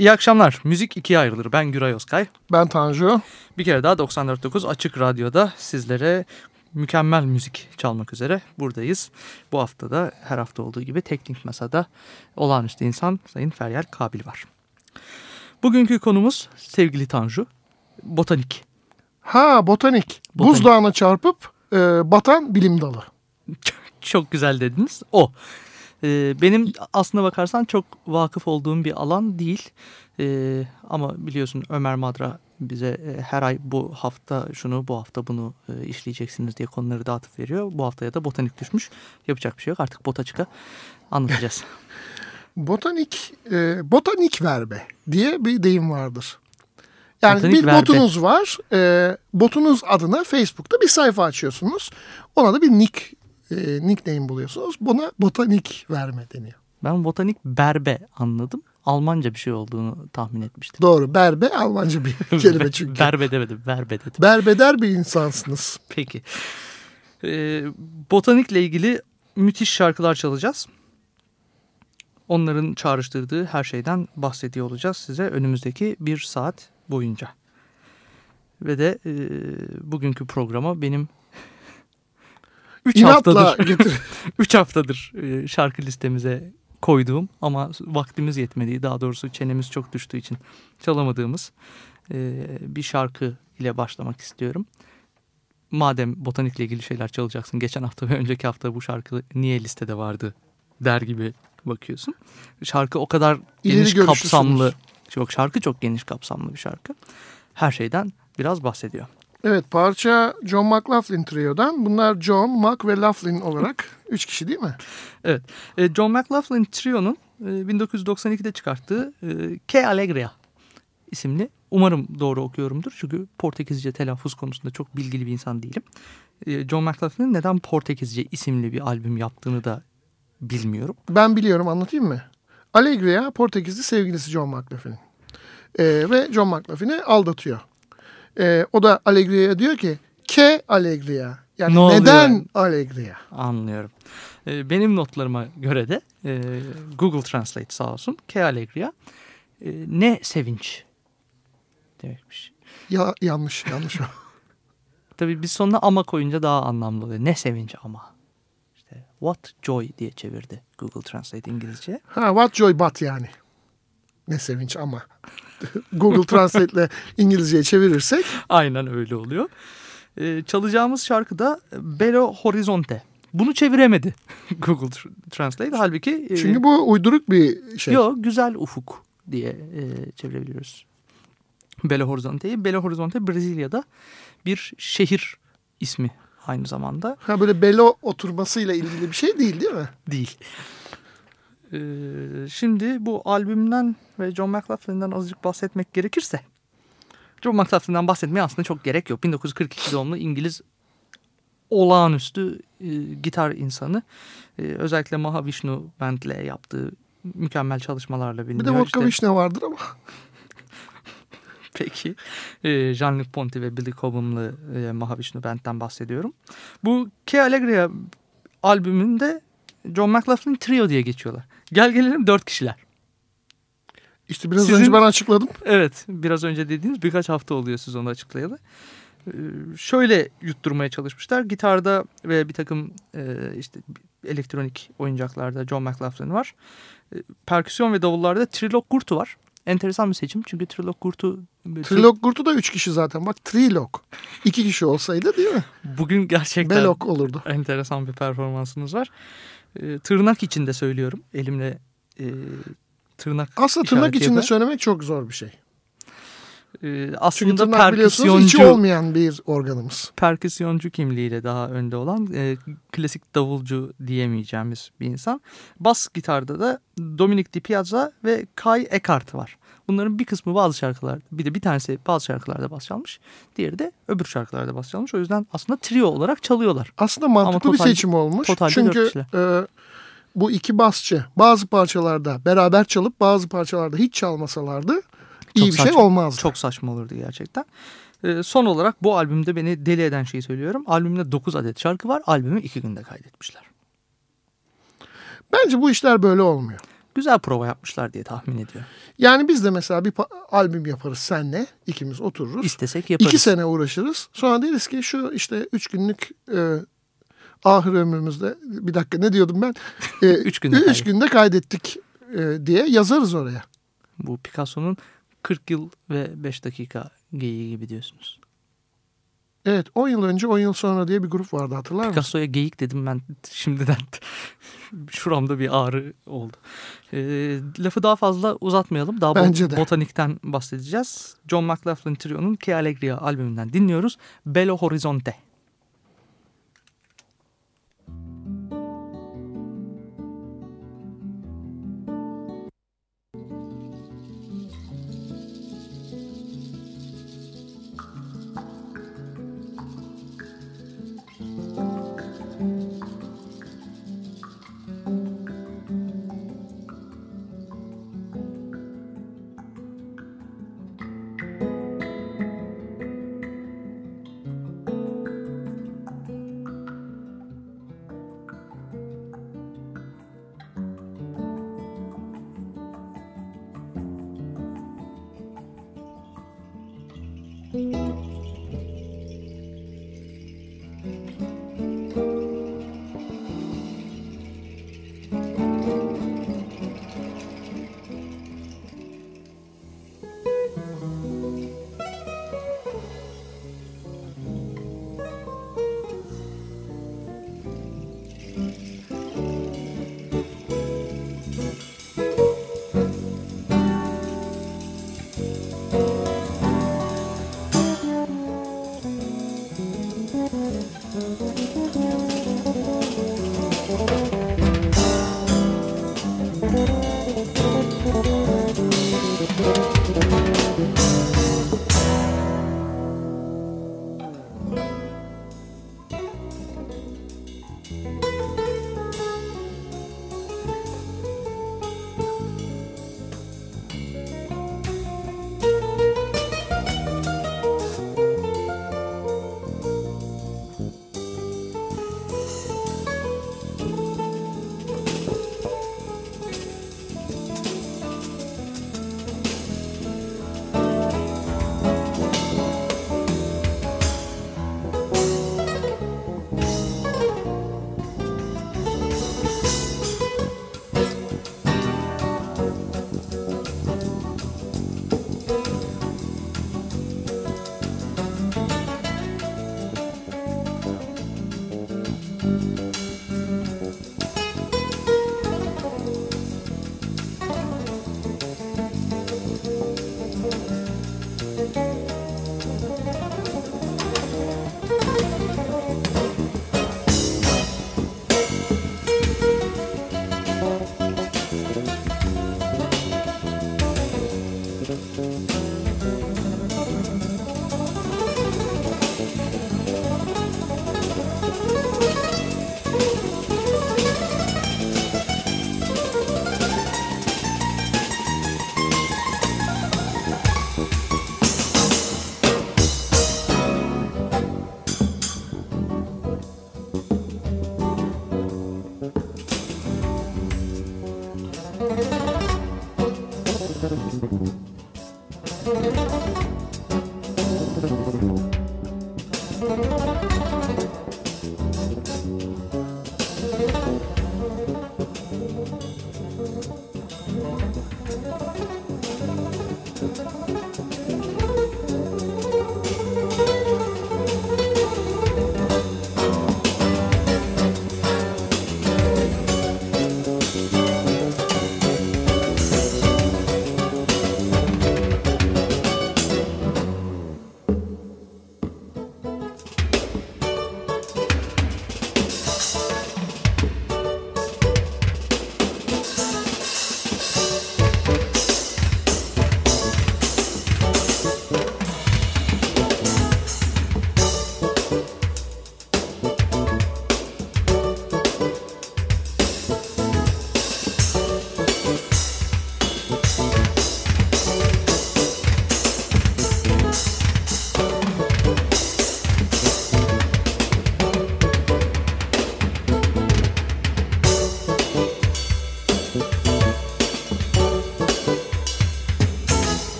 İyi akşamlar. Müzik ikiye ayrılır. Ben Güray Özkay. Ben Tanju. Bir kere daha 94.9 Açık Radyo'da sizlere mükemmel müzik çalmak üzere buradayız. Bu hafta da her hafta olduğu gibi Teknik Masa'da olağanüstü insan Sayın Feryal Kabil var. Bugünkü konumuz sevgili Tanju, botanik. Ha botanik. Botanik. Buzdağına çarpıp e, batan bilim dalı. Çok güzel dediniz. O. Ee, benim aslına bakarsan çok vakıf olduğum bir alan değil. Ee, ama biliyorsun Ömer Madra bize e, her ay bu hafta şunu bu hafta bunu e, işleyeceksiniz diye konuları dağıtıp veriyor. Bu haftaya da botanik düşmüş. Yapacak bir şey yok artık bota çıka anlatacağız. Botanik, e, botanik verbe diye bir deyim vardır. Yani Botanik bir verbe. botunuz var. E, botunuz adına Facebook'ta bir sayfa açıyorsunuz. Ona da bir nick, e, nickname buluyorsunuz. Buna botanik verme deniyor. ben botanik berbe anladım. Almanca bir şey olduğunu tahmin etmiştim. Doğru. Berbe Almanca bir kelime çünkü. berbe demedim berbe dedim. Berbeder bir insansınız. Peki. Ee, botanikle ilgili müthiş şarkılar çalacağız. Onların çağrıştırdığı her şeyden bahsediyor olacağız size önümüzdeki bir saat boyunca. Ve de e, bugünkü programa benim 3 İnatla haftadır, getir. üç haftadır e, şarkı listemize koyduğum ama vaktimiz yetmediği daha doğrusu çenemiz çok düştüğü için çalamadığımız e, bir şarkı ile başlamak istiyorum. Madem botanikle ilgili şeyler çalacaksın geçen hafta ve önceki hafta bu şarkı niye listede vardı der gibi bakıyorsun. Şarkı o kadar İleri geniş kapsamlı. Yok şarkı çok geniş kapsamlı bir şarkı. Her şeyden biraz bahsediyor. Evet parça John McLaughlin Trio'dan. Bunlar John, Mac ve Laughlin olarak üç kişi değil mi? Evet. E, John McLaughlin Trio'nun e, 1992'de çıkarttığı e, Ke Alegria isimli. Umarım doğru okuyorumdur. Çünkü Portekizce telaffuz konusunda çok bilgili bir insan değilim. E, John McLaughlin'in neden Portekizce isimli bir albüm yaptığını da bilmiyorum. Ben biliyorum anlatayım mı? Alegria Portekizli sevgilisi John McLaughlin'in. Ee, ve John McLaughlin'i aldatıyor. Ee, o da Alegria'ya diyor ki Ke Alegria. Yani Ne oluyor neden yani? Alegria? Anlıyorum. E, benim notlarıma göre de e, Google Translate sağ olsun Ke Alegria e, ne sevinç demekmiş. Ya, yanlış yanlış o. Tabii biz sonuna ama koyunca daha anlamlı oluyor. Ne sevinç ama. İşte what joy diye çevirdi Google Translate İngilizce. ha, what joy but yani. Ne sevinç ama. Google Translate ile İngilizceye çevirirsek Aynen öyle oluyor. Ee, çalacağımız şarkı da Belo Horizonte. Bunu çeviremedi Google Tr- Translate. Halbuki e, çünkü bu uyduruk bir şey. yo, güzel ufuk diye e, çevirebiliyoruz. Belo Horizonte'yi. Belo Horizonte Brezilya'da bir şehir ismi aynı zamanda. Ha, böyle belo oturmasıyla ilgili bir şey değil değil mi? değil. Ee, şimdi bu albümden ve John McLaughlin'den azıcık bahsetmek gerekirse John McLaughlin'den bahsetmeye aslında çok gerek yok. 1942 doğumlu İngiliz olağanüstü e, gitar insanı. E, özellikle Mahavishnu Band'le yaptığı mükemmel çalışmalarla biliniyor. Bir de vodka İşte- vişne vardır ama. Peki. Ee, Jean-Luc Ponty ve Billy Cobham'lı e, Mahavishnu Band'den bahsediyorum. Bu Ke Alegria albümünde John McLaughlin Trio diye geçiyorlar. Gel gelelim dört kişiler. İşte biraz Sizin- önce ben açıkladım. Evet biraz önce dediğiniz birkaç hafta oluyor siz onu açıklayalı. Ee, şöyle yutturmaya çalışmışlar. Gitarda ve bir takım e, işte elektronik oyuncaklarda John McLaughlin var. E, perküsyon ve davullarda Trilok Gurtu var. Enteresan bir seçim çünkü Trilok Gurtu Trilog Gurtu da üç kişi zaten. Bak Trilog. İki kişi olsaydı değil mi? bugün gerçekten Belok olurdu. enteresan bir performansınız var. E, tırnak içinde söylüyorum. Elimle e, tırnak Aslında tırnak içinde söylemek çok zor bir şey. Ee, Çünkü aslında tırnak biliyorsunuz içi olmayan bir organımız. perküsyoncu kimliğiyle daha önde olan e, klasik davulcu diyemeyeceğimiz bir insan. Bas gitarda da Dominic Di Piazza ve Kai Eckhart var. Bunların bir kısmı bazı şarkılarda, bir de bir tanesi bazı şarkılarda bas çalmış. Diğeri de öbür şarkılarda bas çalmış. O yüzden aslında trio olarak çalıyorlar. Aslında mantıklı Ama bir total- seçim olmuş. Çünkü e, bu iki basçı bazı parçalarda beraber çalıp bazı parçalarda hiç çalmasalardı iyi bir şey saçma. olmazdı. Çok saçma olurdu gerçekten. Ee, son olarak bu albümde beni deli eden şeyi söylüyorum. Albümde 9 adet şarkı var. Albümü 2 günde kaydetmişler. Bence bu işler böyle olmuyor. Güzel prova yapmışlar diye tahmin ediyorum. Yani biz de mesela bir albüm yaparız senle ikimiz otururuz. İstesek yaparız. İki sene uğraşırız. Sonra deriz ki şu işte üç günlük e, ahir ömrümüzde bir dakika ne diyordum ben? E, Üç günde üç kaydettik. günde kaydettik e, diye yazarız oraya. Bu Picasso'nun 40 yıl ve 5 dakika geyiği gibi diyorsunuz. Evet 10 yıl önce 10 yıl sonra diye bir grup vardı hatırlar mısın? Picasso'ya geyik dedim ben şimdiden. Şuramda bir ağrı oldu. Ee, lafı daha fazla uzatmayalım. Daha Bence bot- de. botanikten bahsedeceğiz. John McLaughlin Trio'nun Che Allegria albümünden dinliyoruz. Belo Horizonte.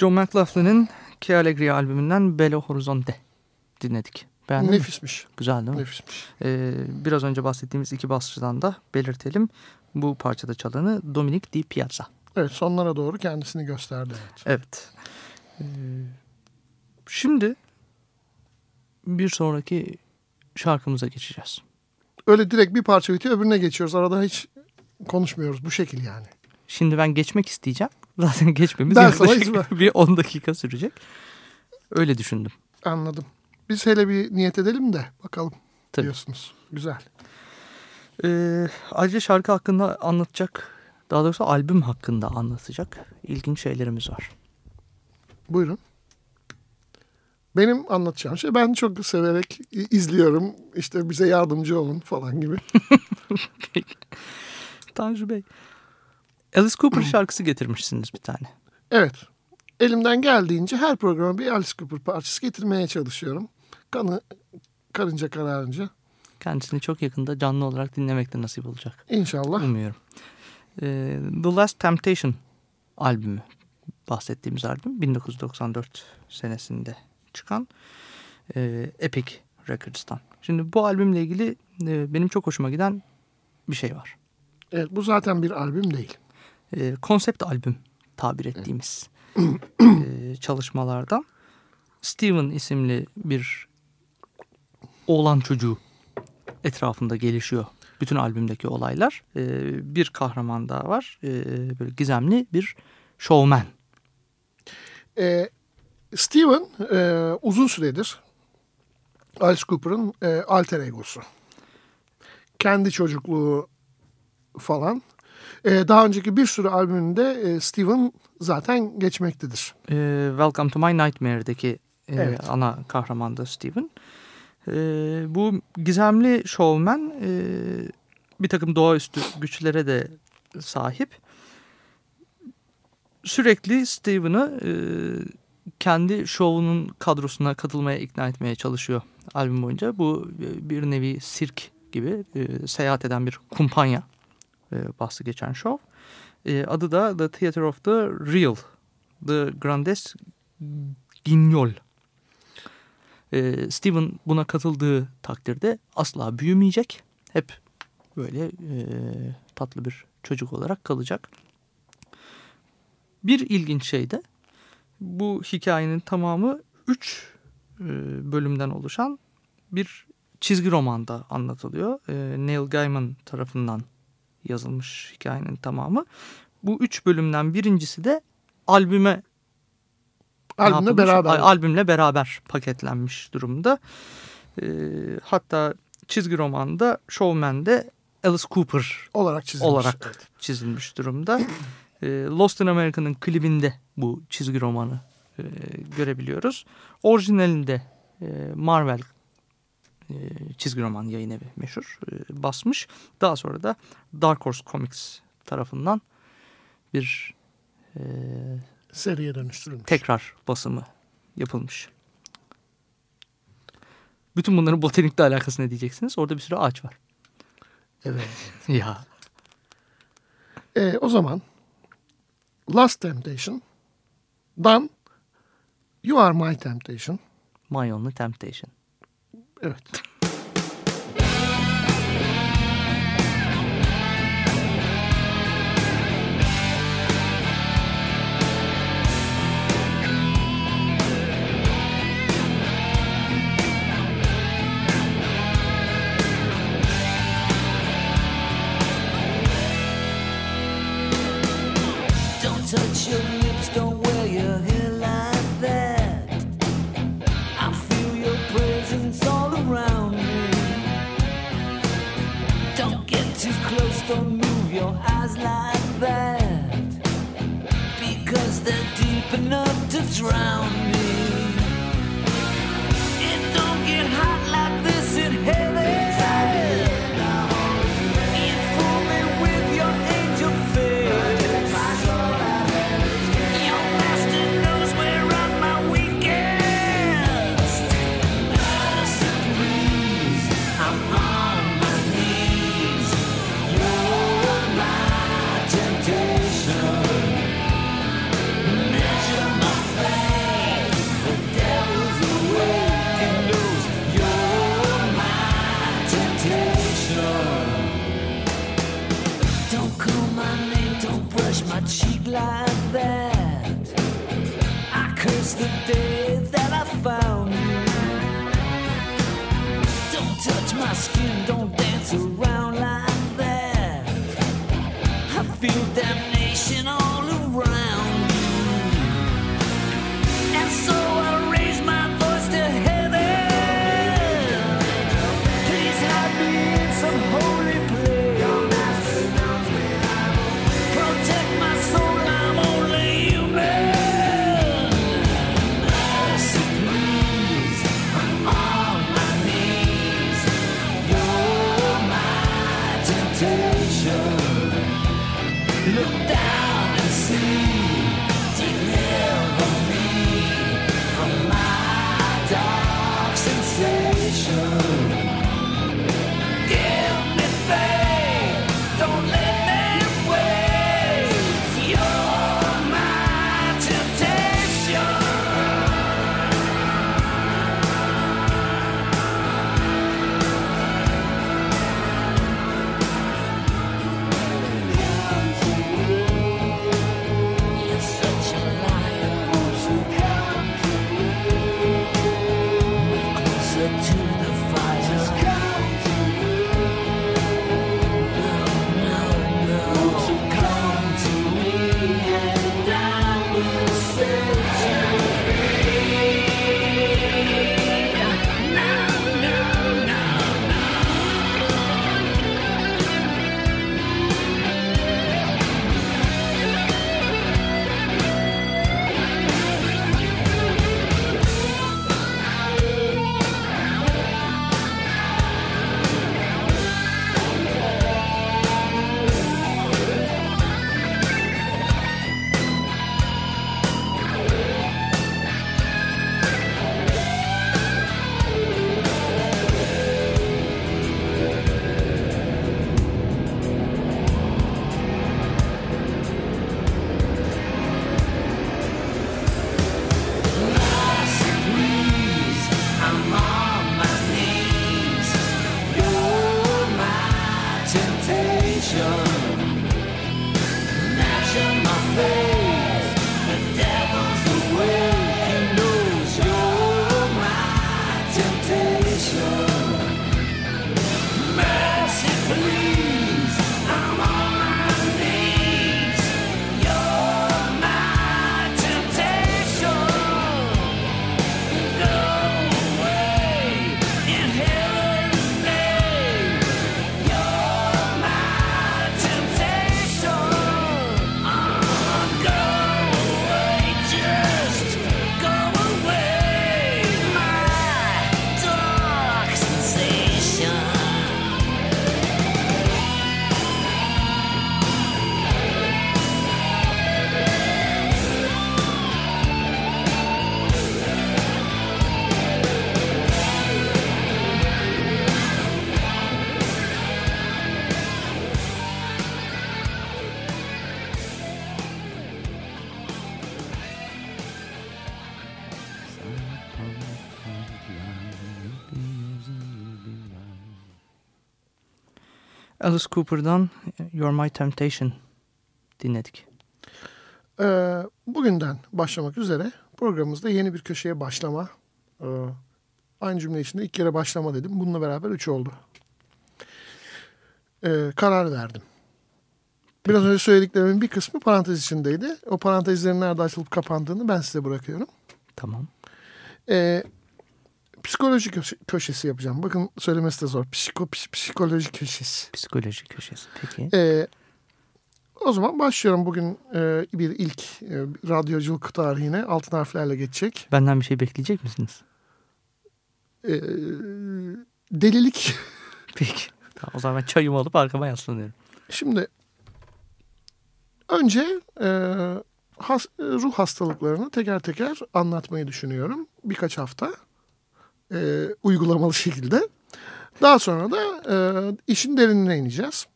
John McLaughlin'in Che Allegria albümünden Belo Horizonte dinledik. Beğendin mi? Nefismiş. Güzel değil mi? Nefismiş. Ee, biraz önce bahsettiğimiz iki basçıdan da belirtelim. Bu parçada çalanı Dominic Di Piazza. Evet sonlara doğru kendisini gösterdi. Evet. Evet. Ee, şimdi bir sonraki şarkımıza geçeceğiz. Öyle direkt bir parça bitiyor öbürüne geçiyoruz. Arada hiç konuşmuyoruz bu şekil yani. Şimdi ben geçmek isteyeceğim. Zaten geçmemiz sana yaklaşık bir 10 dakika sürecek. Öyle düşündüm. Anladım. Biz hele bir niyet edelim de bakalım Tabii. diyorsunuz. Güzel. Ee, ayrıca şarkı hakkında anlatacak, daha doğrusu albüm hakkında anlatacak ilginç şeylerimiz var. Buyurun. Benim anlatacağım şey ben çok severek izliyorum. İşte bize yardımcı olun falan gibi. Peki. Tanju Bey. Alice Cooper şarkısı getirmişsiniz bir tane. Evet. Elimden geldiğince her programa bir Alice Cooper parçası getirmeye çalışıyorum. Kanı karınca kararınca. Kendisini çok yakında canlı olarak dinlemek de nasip olacak. İnşallah. Umuyorum. Ee, The Last Temptation albümü bahsettiğimiz albüm 1994 senesinde çıkan e, Epic Records'tan. Şimdi bu albümle ilgili e, benim çok hoşuma giden bir şey var. Evet bu zaten bir albüm değil. E, konsept albüm tabir ettiğimiz e, çalışmalardan Steven isimli bir oğlan çocuğu etrafında gelişiyor. Bütün albümdeki olaylar. E, bir kahraman daha var. E, böyle gizemli bir showman. Ee, Steven e, uzun süredir Alice Cooper'ın e, alter egosu. Kendi çocukluğu falan. E, daha önceki bir sürü albümünde e, Steven zaten geçmektedir. E, Welcome to My Nightmare'deki e, Evet. ana kahraman da Steven. E, bu gizemli showman e, bir takım doğaüstü güçlere de sahip. Sürekli Steven'ı e, kendi şovunun kadrosuna katılmaya ikna etmeye çalışıyor albüm boyunca. Bu e, bir nevi sirk gibi e, seyahat eden bir kumpanya e, bahsi geçen şov. E, adı da The Theater of the Real. The Grandes Guignol. E, Steven buna katıldığı takdirde asla büyümeyecek. Hep böyle e, tatlı bir çocuk olarak kalacak. Bir ilginç şey de bu hikayenin tamamı 3 bölümden oluşan bir çizgi romanda anlatılıyor. E, Neil Gaiman tarafından yazılmış hikayenin tamamı. Bu üç bölümden birincisi de albüme Albümle beraber. Al- Albümle beraber paketlenmiş durumda. Ee, hatta çizgi romanda Showman'de Alice Cooper olarak çizilmiş. olarak Evet. çizilmiş durumda. Ee, Lost in America'nın klibinde bu çizgi romanı e, görebiliyoruz. Orijinalinde e, Marvel e, çizgi roman yayın evi meşhur e, basmış. Daha sonra da Dark Horse Comics tarafından bir e, Seriye dönüştürülmüş. tekrar basımı yapılmış. Bütün bunların botanikle alakası ne diyeceksiniz? Orada bir sürü ağaç var. Evet. Ya. Ee, o zaman Last Temptation Dan You Are My Temptation. My Only Temptation. Evet. round. Feel damnation all Alice Cooper'dan You're My Temptation dinledik. Ee, bugünden başlamak üzere programımızda yeni bir köşeye başlama. Ee, aynı cümle içinde ilk kere başlama dedim. Bununla beraber üç oldu. Ee, karar verdim. Biraz önce söylediklerimin bir kısmı parantez içindeydi. O parantezlerin nerede açılıp kapandığını ben size bırakıyorum. Tamam. Ee, psikoloji köşe- köşesi yapacağım. Bakın söylemesi de zor. Psiko, ps- psikoloji köşesi. Psikoloji köşesi. Peki. Ee, o zaman başlıyorum. Bugün e, bir ilk e, radyoculuk tarihine altın harflerle geçecek. Benden bir şey bekleyecek misiniz? Ee, delilik. Peki. Tamam, o zaman ben çayımı alıp arkama yaslanıyorum. Şimdi önce e, has- ruh hastalıklarını teker teker anlatmayı düşünüyorum. Birkaç hafta e, uygulamalı şekilde. Daha sonra da e, işin derinine ineceğiz.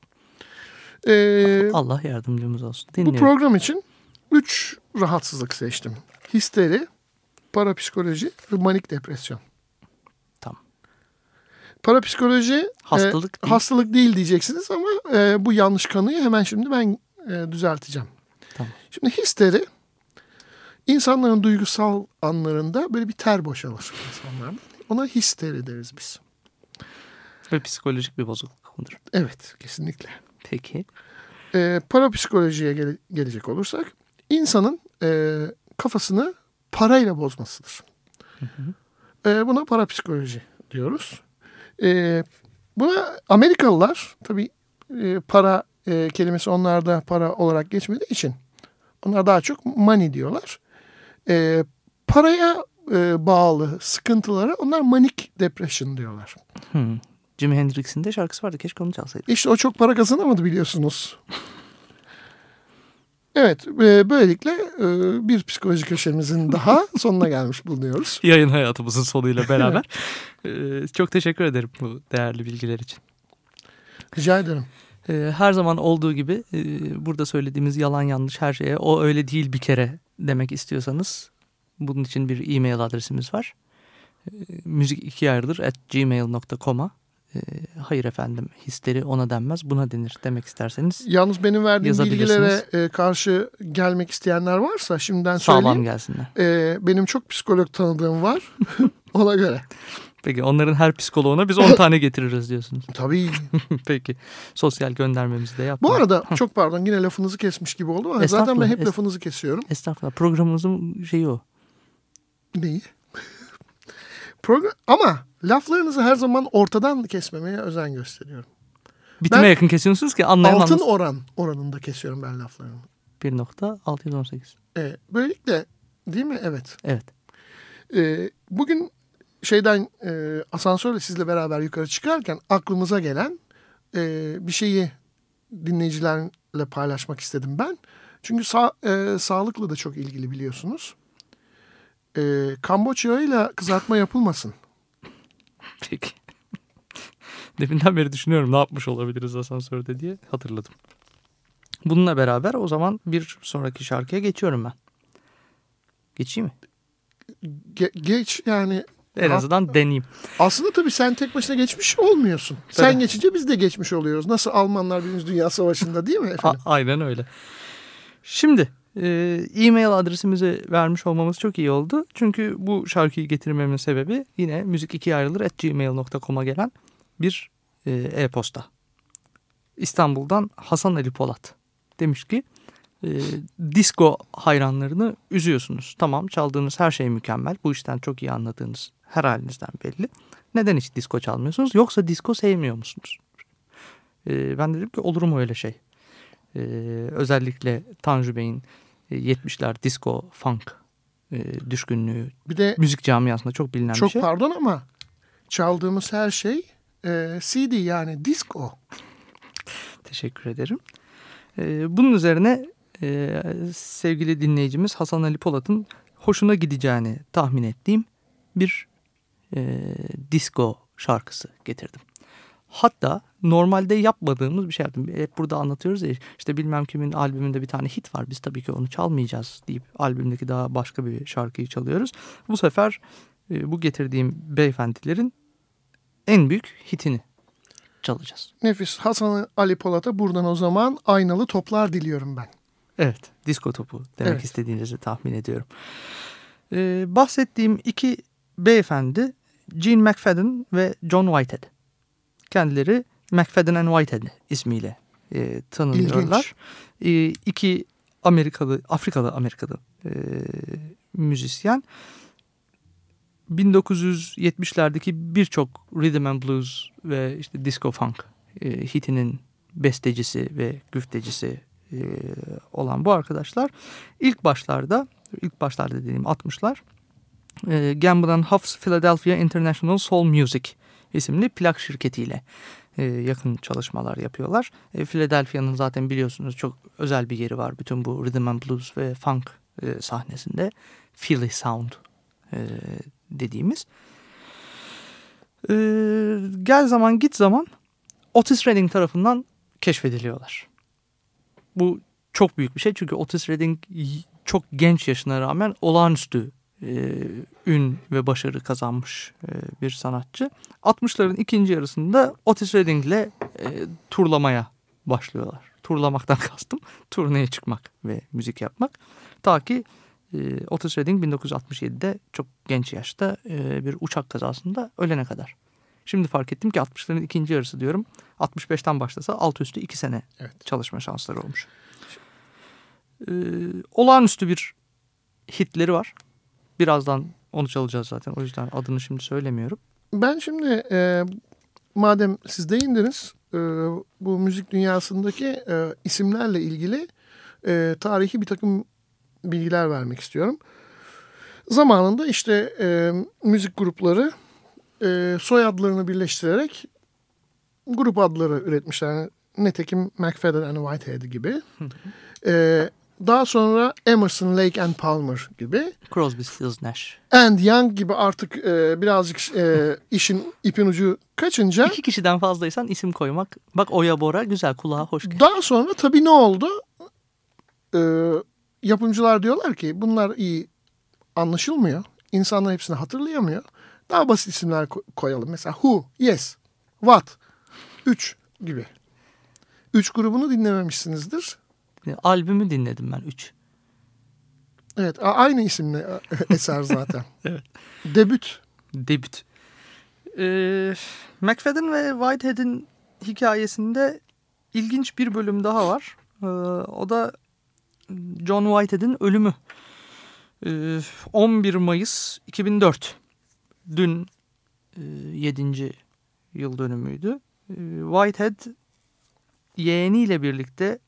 E, Allah yardımcımız olsun. Bu Dinliyorum. program için üç rahatsızlık seçtim. Histeri, parapsikoloji ve manik depresyon. Tamam. Parapsikoloji Hastalık e, değil. hastalık değil diyeceksiniz ama e, bu yanlış kanıyı hemen şimdi ben e, düzelteceğim. Tamam. Şimdi histeri insanların duygusal anlarında böyle bir ter boşalır insanlarda. Ona histeri deriz biz. Ve psikolojik bir bozukluk mudur? Evet kesinlikle. Peki. e, parapsikolojiye gele- gelecek olursak insanın e, kafasını parayla bozmasıdır. E, buna parapsikoloji diyoruz. E, buna Amerikalılar tabii e, para e, kelimesi onlarda para olarak geçmediği için onlar daha çok money diyorlar. E, paraya e, bağlı sıkıntılara onlar manik depression diyorlar. Hmm. Jimi Hendrix'in de şarkısı vardı. Keşke onu çalsaydık. İşte o çok para kazanamadı biliyorsunuz. Evet, e, böylelikle e, bir psikoloji köşemizin daha sonuna gelmiş bulunuyoruz. Yayın hayatımızın sonuyla beraber. Ee, çok teşekkür ederim bu değerli bilgiler için. Rica ederim. Ee, her zaman olduğu gibi e, burada söylediğimiz yalan yanlış her şeye o öyle değil bir kere demek istiyorsanız bunun için bir e-mail adresimiz var. E, müzik iki ayrıdır at gmail.com'a e, hayır efendim histeri ona denmez buna denir demek isterseniz Yalnız benim verdiğim bilgilere e, karşı gelmek isteyenler varsa şimdiden sağlam söyleyeyim. gelsinler. E, benim çok psikolog tanıdığım var. Ona göre. Peki onların her psikoloğuna biz 10 tane getiririz diyorsunuz. Tabii. Peki sosyal göndermemizi de yaptık. Bu arada çok pardon yine lafınızı kesmiş gibi oldum ama zaten ben hep lafınızı kesiyorum. Estağfurullah programımızın şeyi o. Neyi? Program ama laflarınızı her zaman ortadan kesmemeye özen gösteriyorum. Bitime Ben- yakın kesiyorsunuz ki anlayamam. Altın oran oranında kesiyorum ben laflarımı. 1.618. Ee, böylelikle değil mi? Evet. Evet. Ee, bugün şeyden e, asansörle sizle beraber yukarı çıkarken aklımıza gelen e, bir şeyi dinleyicilerle paylaşmak istedim ben. Çünkü sa- e, sağlıkla da çok ilgili biliyorsunuz. E, Kamboçya ile kızartma yapılmasın. Peki. Deminden beri düşünüyorum ne yapmış olabiliriz asansörde diye hatırladım. Bununla beraber o zaman bir sonraki şarkıya geçiyorum ben. Geçeyim mi? Ge- geç yani En Ha- azından deneyeyim. aslında tabii sen tek başına geçmiş olmuyorsun. Sen Tabii. geçince biz de geçmiş oluyoruz. Nasıl Almanlar Birinci Dünya Savaşı'nda değil mi A- efendim? aynen öyle. Şimdi e-mail adresimizi vermiş olmamız çok iyi oldu. Çünkü bu şarkıyı getirmemin sebebi yine müzik iki ayrılır at gmail.com'a gelen bir e, e-posta. İstanbul'dan Hasan Ali Polat demiş ki e, disco hayranlarını üzüyorsunuz. Tamam çaldığınız her şey mükemmel. Bu işten çok iyi anladığınız her halinizden belli. Neden hiç disco çalmıyorsunuz? Yoksa disco sevmiyor musunuz? E, ben dedim ki olur mu öyle şey? E, özellikle Tanju Bey'in 70'ler disco, funk e, düşkünlüğü Bir de müzik camiasında çok bilinen çok bir şey. pardon ama çaldığımız her şey e, CD yani disco. Teşekkür ederim. Ee, bunun üzerine e, sevgili dinleyicimiz Hasan Ali Polat'ın hoşuna gideceğini tahmin ettiğim bir e, disco şarkısı getirdim. Hatta normalde yapmadığımız bir şey yaptım. Hep burada anlatıyoruz ya işte bilmem kimin albümünde bir tane hit var. Biz tabii ki onu çalmayacağız deyip albümdeki daha başka bir şarkıyı çalıyoruz. Bu sefer e, bu getirdiğim beyefendilerin en büyük hitini çalacağız. Nefis. Hasan Ali Polat'a buradan o zaman aynalı toplar diliyorum ben. Evet, disko topu demek Evet. istediğinizi tahmin ediyorum. Ee, bahsettiğim iki beyefendi Gene McFadden ve John Whitehead. Kendileri McFadden and Whitehead ismiyle e, tanınıyorlar. E, iki Amerikalı, Afrikalı Amerikalı e, müzisyen. 1970'lerdeki birçok rhythm and blues ve işte disco funk e, hitinin bestecisi ve güftecisi e, olan bu arkadaşlar ilk başlarda ilk başlarda dediğim 60'lar e, Gamble and Huff's Philadelphia International Soul Music isimli plak şirketiyle e, yakın çalışmalar yapıyorlar. E, Philadelphia'nın zaten biliyorsunuz çok özel bir yeri var bütün bu rhythm and blues ve funk e, sahnesinde. Philly Sound dediğimiz. Gel zaman git zaman Otis Redding tarafından keşfediliyorlar. Bu çok büyük bir şey çünkü Otis Redding çok genç yaşına rağmen olağanüstü e, ün ve başarı kazanmış e, bir sanatçı. 60'ların ikinci yarısında Otis Redding ile e, turlamaya başlıyorlar. Turlamaktan kastım turneye çıkmak ve müzik yapmak. Ta ki e, Otis Redding 1967'de çok genç yaşta e, bir uçak kazasında ölene kadar. Şimdi fark ettim ki 60'ların ikinci yarısı diyorum. 65'ten başlasa alt üstü 2 sene Evet. çalışma şansları olmuş. Ee, olağanüstü bir hitleri var. Birazdan onu çalacağız zaten. O yüzden adını şimdi söylemiyorum. Ben şimdi e, madem siz değindiniz e, bu müzik dünyasındaki e, isimlerle ilgili e, tarihi bir takım bilgiler vermek istiyorum. Zamanında işte e, müzik grupları e, soyadlarını birleştirerek grup adları üretmişler. Netekim McFadden and Whitehead gibi. E, daha sonra Emerson, Lake and Palmer gibi. Crosby, Stills, Nash. And Young gibi artık e, birazcık e, işin ipin ucu kaçınca İki kişiden fazlaysan isim koymak. Bak Oya Bora güzel kulağa hoş geliyor. daha sonra tabii ne oldu? E, yapımcılar diyorlar ki bunlar iyi anlaşılmıyor. İnsanlar hepsini hatırlayamıyor. Daha basit isimler ko- koyalım. Mesela Who, Yes, What, 3 gibi. 3 grubunu dinlememişsinizdir. Albümü dinledim ben 3. Evet aynı isimli e, eser zaten. evet. Debüt. Debüt. Ee, McFadden ve Whitehead'in hikayesinde ilginç bir bölüm daha var. Ee, o da John Whitehead'in ölümü. Ee, 11 Mayıs 2004. Dün e, 7. yıl dönümüydü. Ee, Whitehead yeğeniyle birlikte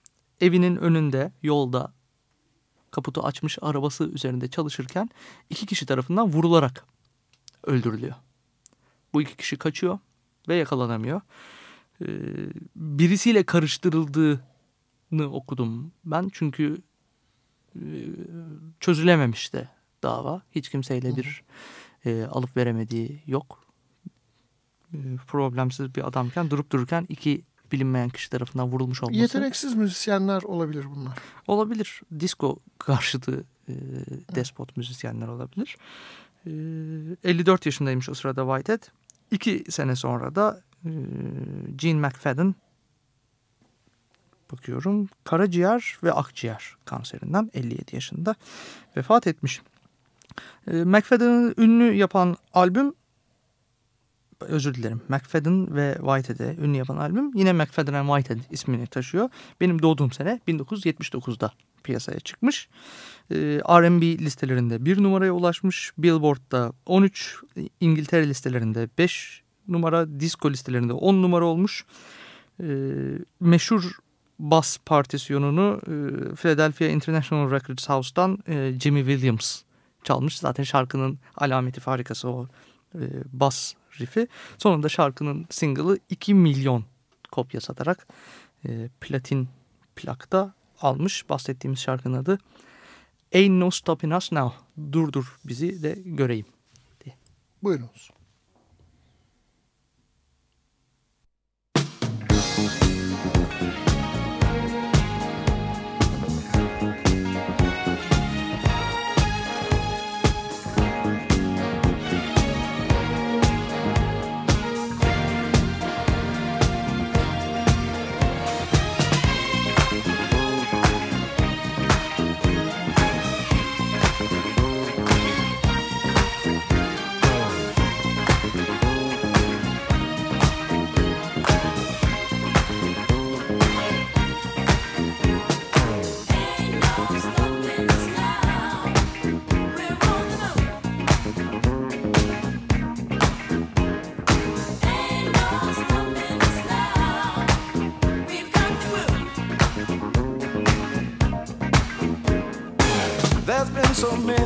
evinin önünde yolda kaputu açmış arabası üzerinde çalışırken iki kişi tarafından vurularak öldürülüyor. Bu iki kişi kaçıyor ve yakalanamıyor. Ee, birisiyle karıştırıldığını okudum ben çünkü e, çözülememiş de dava. Hiç kimseyle bir e, alıp veremediği yok. E, problemsiz bir adamken durup dururken iki bilinmeyen kişi tarafından vurulmuş olması. Yeteneksiz müzisyenler olabilir bunlar. Olabilir. Disco karşıtı e, despot müzisyenler olabilir. E, 54 yaşındaymış o sırada Whitehead. İki sene sonra da e, Gene McFadden bakıyorum karaciğer ve akciğer kanserinden 57 yaşında vefat etmiş. E, McFadden'ı ünlü yapan albüm özür dilerim McFadden ve Whitehead'e ünlü yapan albüm yine McFadden and Whitehead ismini taşıyor. Benim doğduğum sene 1979'da piyasaya çıkmış. Ee, R&B listelerinde bir numaraya ulaşmış. Billboard'da 13, İngiltere listelerinde 5 numara, disco listelerinde 10 numara olmuş. Ee, meşhur bas partisyonunu e, Philadelphia International Records House'tan e, Jimmy Williams çalmış. Zaten şarkının alameti farikası o e, bas riffi. Sonunda şarkının single'ı 2 milyon kopya satarak e, platin plakta almış. Bahsettiğimiz şarkının adı Ain't No Stopping Us Now. Durdur bizi de göreyim. Buyurunuz.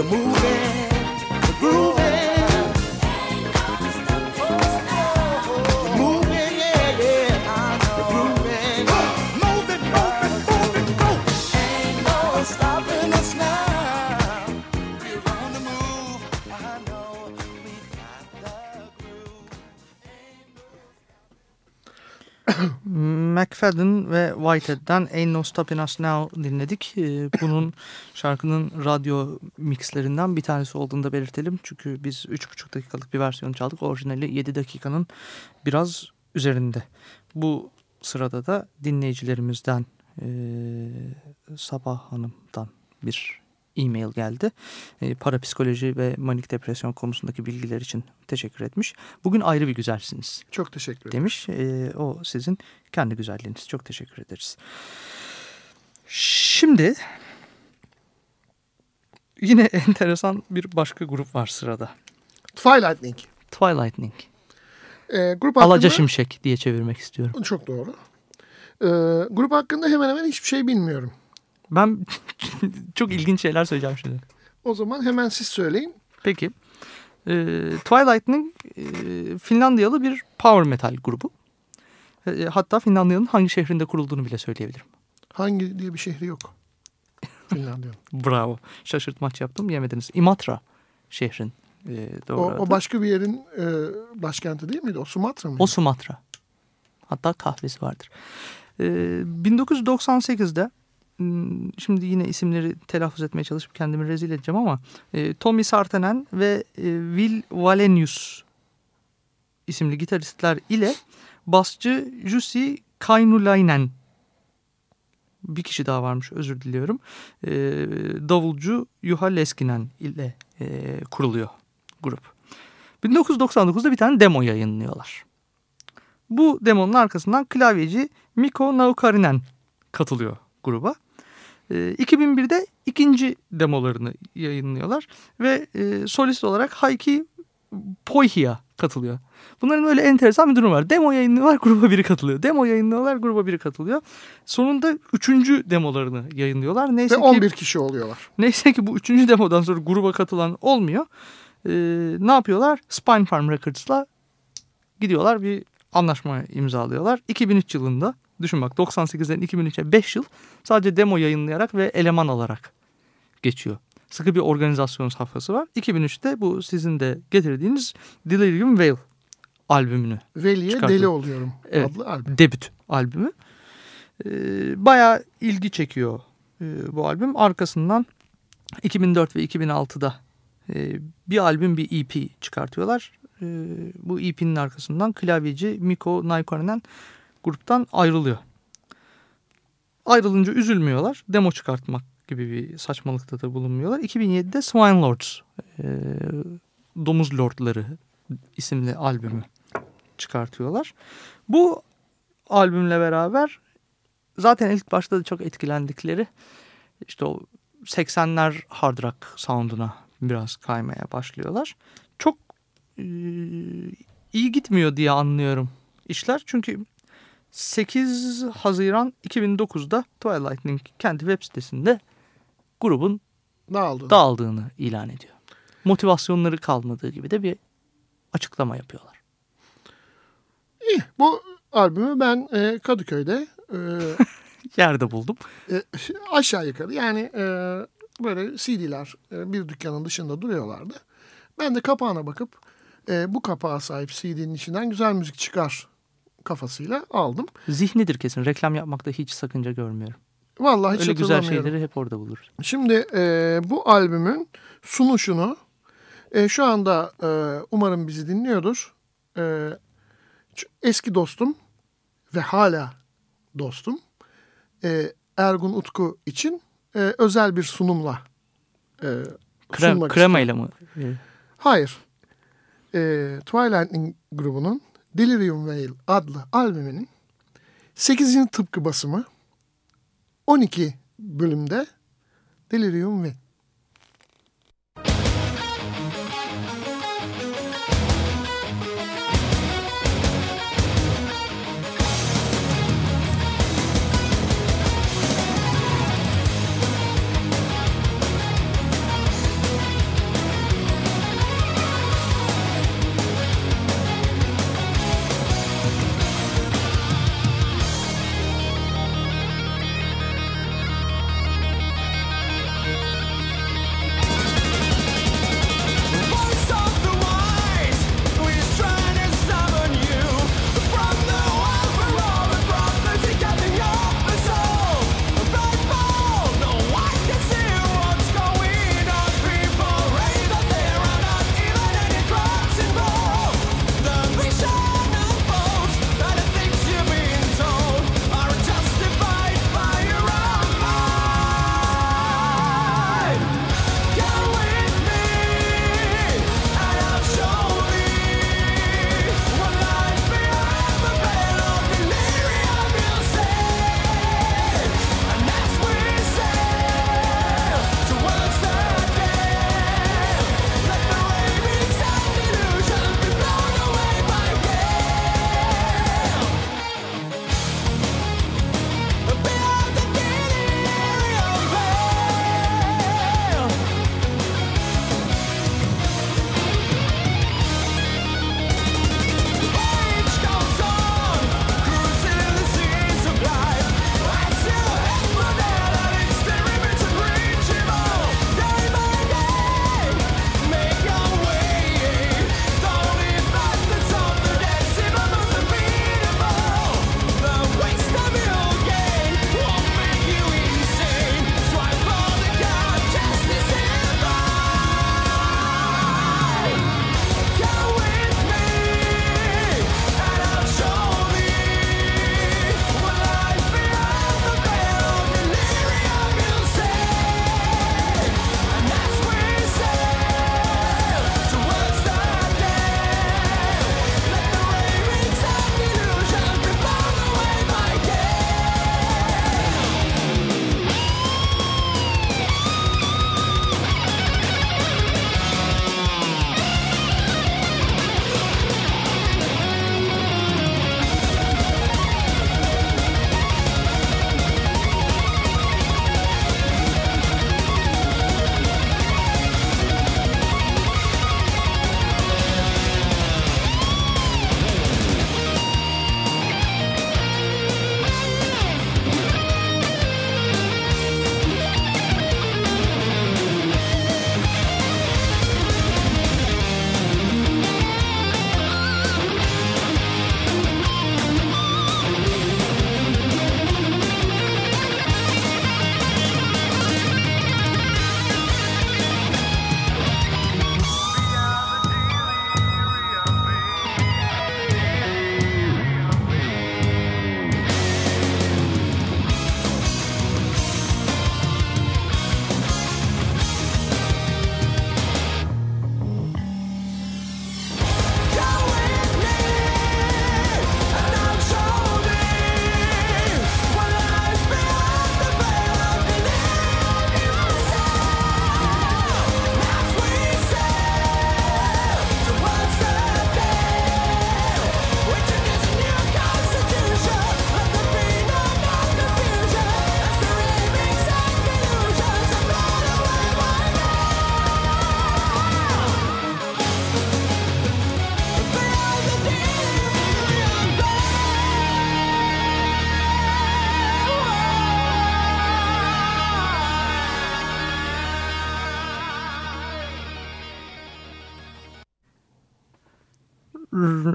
We're moving, McFadden ve Whitehead'den Ain't No Stopping Us Now dinledik. Ee, Bunun şarkının radyo mixlerinden bir tanesi olduğunu da belirtelim. Çünkü biz 3,5 dakikalık bir versiyon çaldık. Orijinali 7 dakikanın biraz üzerinde. Bu sırada da dinleyicilerimizden e, Sabah Hanım'dan bir e-mail geldi. E, parapsikoloji ve manik depresyon konusundaki bilgiler için teşekkür etmiş. Bugün ayrı bir güzelsiniz Çok teşekkür ederim. demiş. E, o sizin kendi güzelliğiniz. Çok teşekkür ederiz. Şimdi yine enteresan bir başka grup var sırada. Twilightning. Twilightning. Ee, grup hakkında... Alaca Şimşek diye çevirmek istiyorum. Çok doğru. Ee, grup hakkında hemen hemen hiçbir şey bilmiyorum. Ben çok ilginç şeyler söyleyeceğim şimdi. O zaman hemen siz söyleyin. Peki. E, Twilightning e, Finlandiyalı bir power metal grubu. E, hatta Finlandiya'nın hangi şehrinde kurulduğunu bile söyleyebilirim. Hangi diye bir şehri yok. Finlandiya'nın. Bravo. Şaşırtmaç yaptım yemediniz. Imatra şehrin. E, doğru o, adı. o başka bir yerin e, başkenti değil miydi? O Sumatra mıydı? O Sumatra. Hatta kahvesi vardır. Ee, 1998'de hmm, şimdi yine isimleri telaffuz etmeye çalışıp kendimi rezil edeceğim ama e, Tommy Sartanen ve e, Will Valenius isimli gitaristler ile basçı Jussi Kainulainen bir kişi daha varmış özür diliyorum. E, davulcu Juha Leskinen ile e, kuruluyor grup. 1999'da bir tane demo yayınlıyorlar. Bu demonun arkasından klavyeci Mikko Naukarinen katılıyor gruba. E, 2001'de ikinci demolarını yayınlıyorlar ve e, solist olarak Heikki Poihia katılıyor. Bunların öyle enteresan bir durum var. Demo yayınlıyorlar gruba biri katılıyor. Demo yayınlıyorlar gruba biri katılıyor. Sonunda üçüncü demolarını yayınlıyorlar. Neyse Ve ki, 11 kişi oluyorlar. Neyse ki bu üçüncü demodan sonra gruba katılan olmuyor. Ee, ne yapıyorlar? Spine Farm Records'la gidiyorlar bir anlaşma imzalıyorlar. 2003 yılında Düşün bak 98'den 2003'e 5 yıl sadece demo yayınlayarak ve eleman alarak geçiyor. Sıkı bir organizasyon safhası var. 2003'te bu sizin de getirdiğiniz Delirium Veil albümünü Veli'ye. Deli Oluyorum Evet. adlı albüm. debüt albümü. Ee, bayağı ilgi çekiyor e, bu albüm. Arkasından 2004 ve 2006'da e, bir albüm bir EP çıkartıyorlar. E, bu EP'nin arkasından klavyeci Mikko Naikonen gruptan ayrılıyor. Ayrılınca üzülmüyorlar. Demo çıkartmak gibi bir saçmalıkta da bulunmuyorlar. 2007'de Swine Lords, e, Domuz Lordları isimli albümü çıkartıyorlar. Bu albümle beraber zaten ilk başta da çok etkilendikleri işte o 80'ler hard rock sound'una biraz kaymaya başlıyorlar. Çok e, iyi gitmiyor diye anlıyorum işler. Çünkü 8 Haziran 2009'da Twilight'nin kendi web sitesinde grubun Dağıldı. dağıldığını ilan ediyor. Motivasyonları kalmadığı gibi de bir açıklama yapıyorlar. İyi. Bu albümü ben e, Kadıköy'de e, Yerde buldum. e, aşağı yukarı yani e, böyle CD'ler e, bir dükkanın dışında duruyorlardı. Ben de kapağına bakıp e, bu kapağa sahip CD'nin içinden güzel müzik çıkar kafasıyla aldım. Zihnidir kesin. Reklam yapmakta hiç sakınca görmüyorum. Vallahi hiç Öyle güzel şeyleri hep orada buluruz. Şimdi e, bu albümün sunuşunu e, şu anda e, umarım bizi dinliyordur. E, eski dostum ve hala dostum e, Ergun Utku için e, özel bir sunumla e, Krem, sunmak mı? istiyorum. Hayır. E, Twilightning grubunun Delirium Veil adlı albümünün 8. tıpkı basımı 12 bölümde Delirium Veil.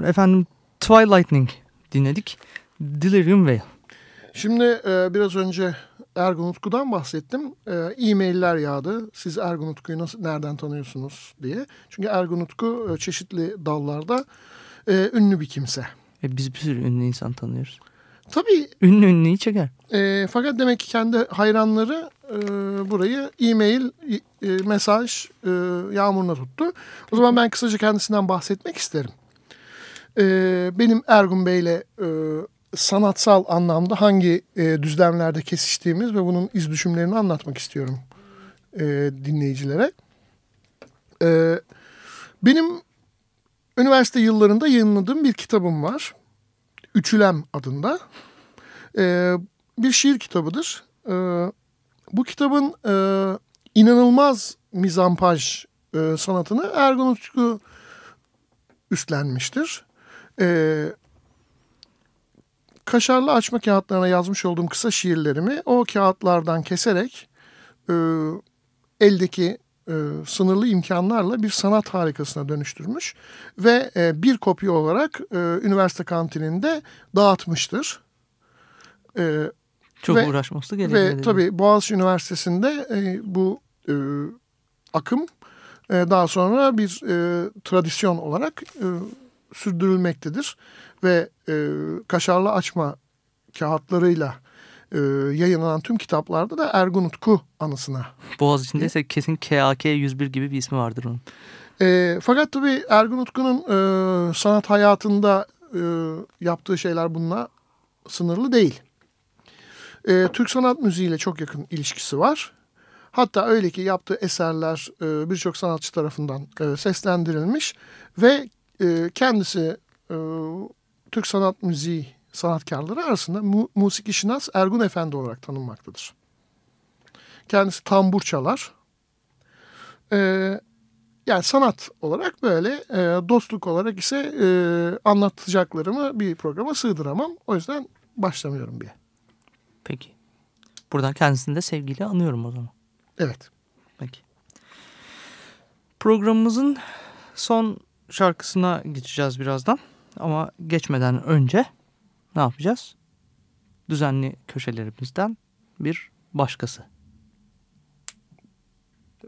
Efendim Twilightning dinledik. Delirium Veil. Şimdi e, biraz önce Ergun Utku'dan bahsettim. E, E-mailler yağdı. Siz Ergun Utku'yu nasıl, nereden tanıyorsunuz diye. Çünkü Ergun Utku e, çeşitli dallarda e, ünlü bir kimse. E, biz bir sürü ünlü insan tanıyoruz. Tabii Ünlü ünlüyü çeker. e, fakat demek ki kendi hayranları e, burayı e-mail, e, mesaj e, yağmuruna tuttu. O zaman ben kısaca kendisinden bahsetmek isterim. E, benim Ergun Bey'le e, sanatsal anlamda hangi e, düzlemlerde kesiştiğimiz ve bunun iz düşümlerini anlatmak istiyorum e, dinleyicilere. E, benim üniversite yıllarında yayınladığım bir kitabım var. Üçülem adında. E, bir şiir kitabıdır. E, bu kitabın e, inanılmaz mizampaj e, sanatını Ergun Utku üstlenmiştir. E, kaşarlı açma kağıtlarına yazmış olduğum kısa şiirlerimi o kağıtlardan keserek e, eldeki e, sınırlı imkanlarla bir sanat harikasına dönüştürmüş ve e, bir kopya olarak e, üniversite kantininde dağıtmıştır. E, Çok Ve- uğraşması gerekiyor. ve tabii Boğaziçi Üniversitesi'nde e, bu e, akım e, daha sonra bir e, tradisyon olarak e, sürdürülmektedir. Ve e, kaşarlı açma kağıtlarıyla e, yayınlanan tüm kitaplarda da Ergun Utku anısına. Boğaziçi'ndeyse kesin KAK 101 gibi bir ismi vardır onun. E, fakat tabii Ergun Utku'nun e, sanat hayatında e, yaptığı şeyler bununla sınırlı değil. E, Türk sanat müziğiyle çok yakın ilişkisi var. Hatta öyle ki yaptığı eserler e, birçok sanatçı tarafından e, seslendirilmiş ve e, kendisi e, Türk sanat müziği sanatkarları arasında mu musiki şinas Ergun Efendi olarak tanınmaktadır. Kendisi tambur çalar. E, yani sanat olarak böyle e, dostluk olarak ise e, anlatacaklarımı bir programa sığdıramam. O yüzden başlamıyorum bile. Peki. Buradan kendisini de sevgiyle anıyorum o zaman. Evet. Peki. Programımızın son şarkısına geçeceğiz birazdan. Ama geçmeden önce ne yapacağız? Düzenli köşelerimizden bir başkası.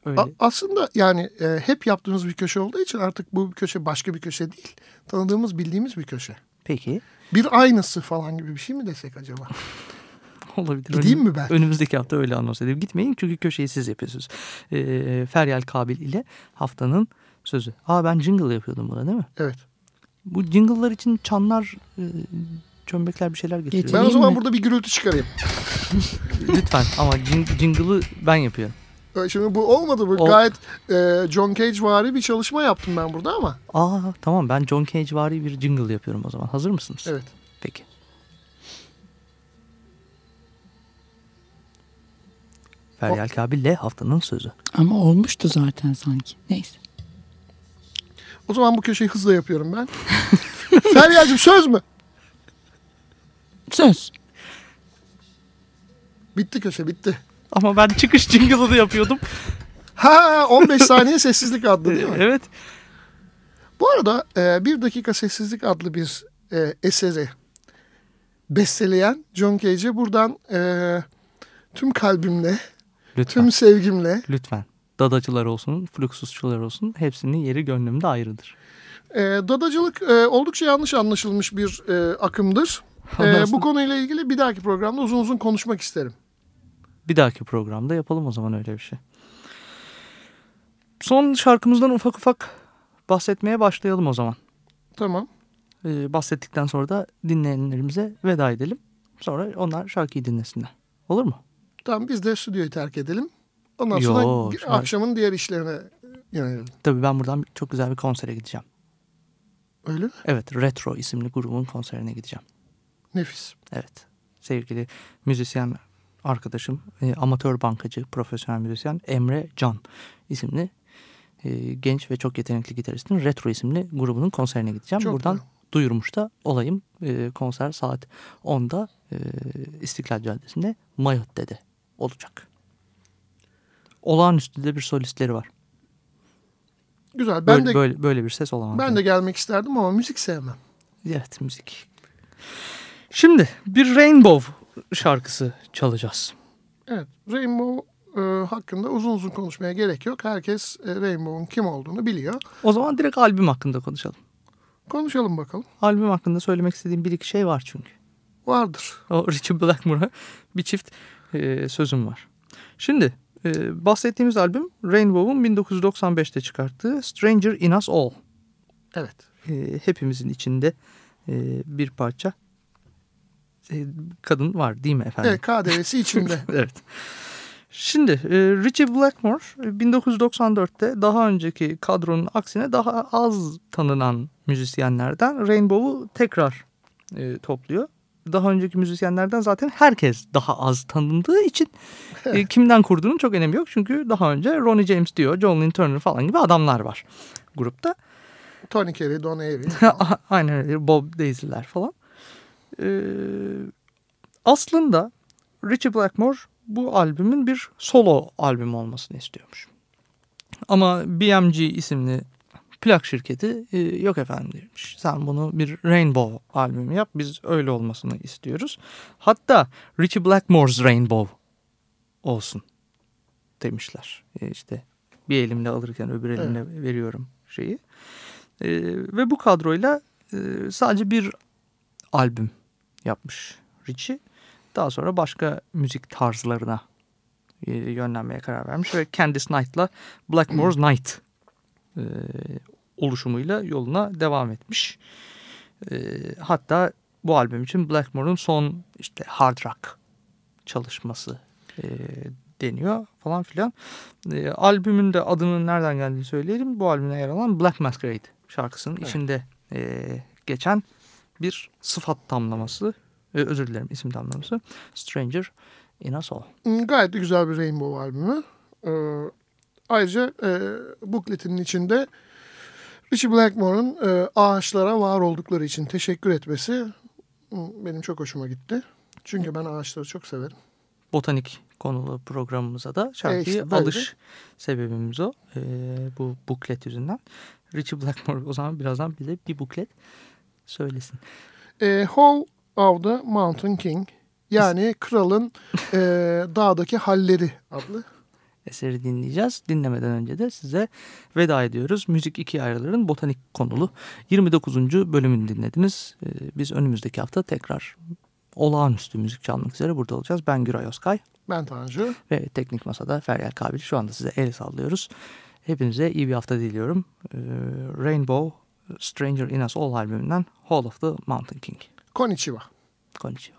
Öyle. A- aslında yani e, hep yaptığımız bir köşe olduğu için artık bu köşe başka bir köşe değil. Tanıdığımız, bildiğimiz bir köşe. Peki. Bir aynısı falan gibi bir şey mi desek acaba? Olabilir. Gideyim mi ben? Önümüzdeki hafta öyle anons edeyim. Gitmeyin çünkü köşeyi siz yapıyorsunuz. Ee, Feryal Kabil ile haftanın sözü. Aa ben jingle yapıyordum buna değil mi? Evet. Bu jingle'lar için çanlar, e, çömbekler bir şeyler getiriyor. Ben o zaman mi? burada bir gürültü çıkarayım. Lütfen ama jing- jingle'ı ben yapıyorum. E, Şimdi bu olmadı. Bu O- gayet e, John Cage vari bir çalışma yaptım ben burada ama. Aa tamam ben John Cage vari bir jingle yapıyorum o zaman. Hazır mısınız? Evet. Peki. Feryal Kabil ile haftanın sözü. Ama olmuştu zaten sanki. Neyse. O zaman bu köşeyi hızla yapıyorum ben. Feryal'cim söz mü? Söz. Bitti köşe bitti. Ama ben çıkış jingle'ını yapıyordum. Ha 15 saniye sessizlik adlı değil mi? evet. Bu arada e, Bir Dakika Sessizlik adlı bir e, eseri besteleyen John Cage'e buradan e, tüm kalbimle, Lütfen. tüm sevgimle Lütfen. Dadacılar olsun, fluxusçular olsun hepsinin yeri gönlümde ayrıdır. e, dadacılık e, oldukça yanlış anlaşılmış bir e, akımdır. E, bu konuyla ilgili bir dahaki programda uzun uzun konuşmak isterim. Bir dahaki programda yapalım o zaman öyle bir şey. Son şarkımızdan ufak ufak bahsetmeye başlayalım o zaman. Tamam. Ee, bahsettikten sonra da dinleyenlerimize veda edelim. Sonra onlar şarkıyı dinlesinler. Olur mu? Tamam biz de stüdyoyu terk edelim. Ondan Yo, sonra akşamın diğer işlerine yönelelim. Tabii ben buradan çok güzel bir konsere gideceğim. Öyle mi? Evet, Retro isimli grubun konserine gideceğim. Nefis. Evet. Sevgili müzisyen arkadaşım, e, amatör bankacı, profesyonel müzisyen Emre Can isimli e, genç ve çok yetenekli gitaristin Retro isimli grubunun konserine gideceğim. Çok Buradan güzel. duyurmuş da olayım. E, konser saat 10'da e, İstiklal Caddesi'nde Mayotte'de olacak. Olağanüstü de bir solistleri var. Güzel. Ben böyle, de böyle, böyle bir ses olamaz. ben de gelmek isterdim ama müzik sevmem. Evet müzik. Şimdi bir Rainbow şarkısı çalacağız. Evet. Rainbow e, hakkında uzun uzun konuşmaya gerek yok. Herkes e, Rainbow'un kim olduğunu biliyor. O zaman direkt albüm hakkında konuşalım. Konuşalım bakalım. Albüm hakkında söylemek istediğim bir iki şey var çünkü. Vardır. O Richie Blackmore'a bir çift e, sözüm var. Şimdi e, bahsettiğimiz albüm Rainbow'un 1995'te çıkarttığı Stranger in Us All. Evet. E, hepimizin içinde e, bir parça e, kadın var değil mi efendim? Evet KDV'si içinde. evet. Şimdi e, Richie Blackmore e, 1994'te daha önceki kadronun aksine daha az tanınan müzisyenlerden Rainbow'u tekrar e, topluyor. Daha önceki müzisyenlerden zaten herkes daha az tanındığı için e, kimden kurduğunun çok önemi yok. Çünkü daha önce Ronnie James Dio, John Lynn Turner falan gibi adamlar var grupta. Tony Carey, Don Airey. Aynen öyle Bob Daisy'ler falan. Ee, aslında Richie Blackmore bu albümün bir solo albüm olmasını istiyormuş. Ama BMG isimli plak şirketi e, yok efendim demiş. Sen bunu bir Rainbow albümü yap biz öyle olmasını istiyoruz. Hatta Richie Blackmore's Rainbow olsun demişler. E, işte bir elimle alırken öbür elimle veriyorum şeyi. E, ve bu kadroyla e, sadece bir albüm yapmış Richie. Daha sonra başka müzik tarzlarına e, yönlenmeye karar vermiş ve Candice Knight'la Blackmore's Night e, oluşumuyla yoluna devam etmiş. E, hatta bu albüm için Blackmore'un son işte hard rock çalışması e, deniyor falan filan. E, albümün de adının nereden geldiğini söyleyelim. Bu albümde yer alan Black Masquerade şarkısının Evet. içinde e, geçen bir sıfat tamlaması, e, özür dilerim isim tamlaması. Stranger in All. Hmm, Gayet de güzel bir Rainbow albümü. Ee, ayrıca e, bukletinin içinde Richie Blackmore'un e, ağaçlara var oldukları için teşekkür etmesi benim çok hoşuma gitti. Çünkü ben ağaçları çok severim. botanik konulu programımıza da şarkıyı işte böyle alış sebebimiz o. Ee, bu buklet yüzünden. Richie Blackmore o zaman birazdan bize bir buklet söylesin. E, How of the Mountain King yani kralın e, dağdaki halleri adlı. Eseri dinleyeceğiz. Dinlemeden önce de size veda ediyoruz. Müzik iki ayrıların botanik konulu 29. bölümünü dinlediniz. Ee, biz önümüzdeki hafta tekrar olağanüstü müzik çalmak üzere burada olacağız. Ben Güray Özkay Ben Tanju. ve Teknik Masa'da Feryal Kabil. Şu anda size el sallıyoruz. Hepinize iyi bir hafta diliyorum. Ee, Rainbow Stranger in Us All albümünden Hall of the Mountain King. Konnichiwa. Konnichiwa.